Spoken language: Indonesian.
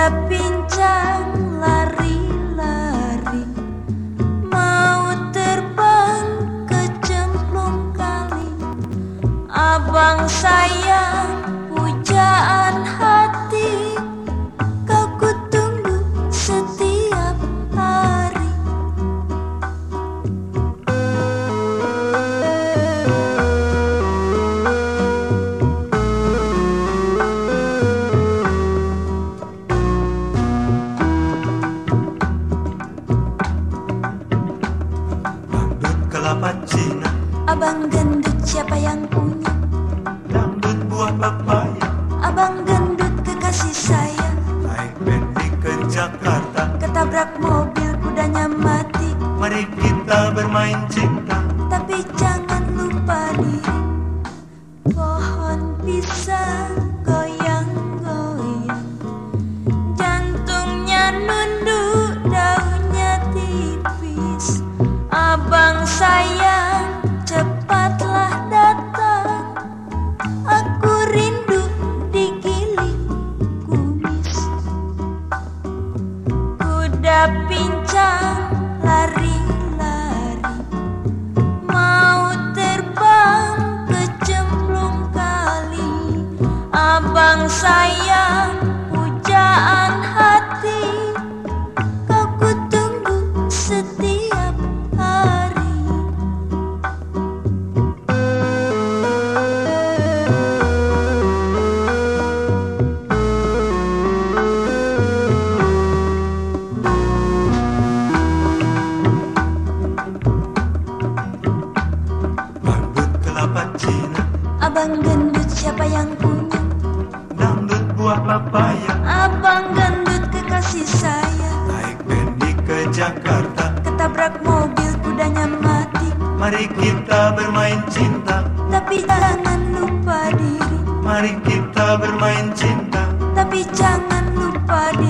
Pincang lari-lari. Mau terbang ke cemplung kali. Abang sayang kelapa Cina. Abang gendut siapa yang punya? Dangdut buah papaya Abang gendut kekasih saya. Naik bendi ke Jakarta. Ketabrak mobil kudanya mati. Mari kita bermain cinta. Tapi jangan sayang cepatlah datang. Aku rindu digiling kumis Kuda pincang lari-lari Mau terbang ke cemplung kali. Abang sayang Abang gendut siapa yang punya Dangdut buah papaya Abang gendut kekasih saya. Naik bendi ke Jakarta. Ketabrak mobil kudanya mati. Mari kita bermain cinta. Tapi jangan lupa diri. Mari kita bermain cinta. Tapi jangan lupa diri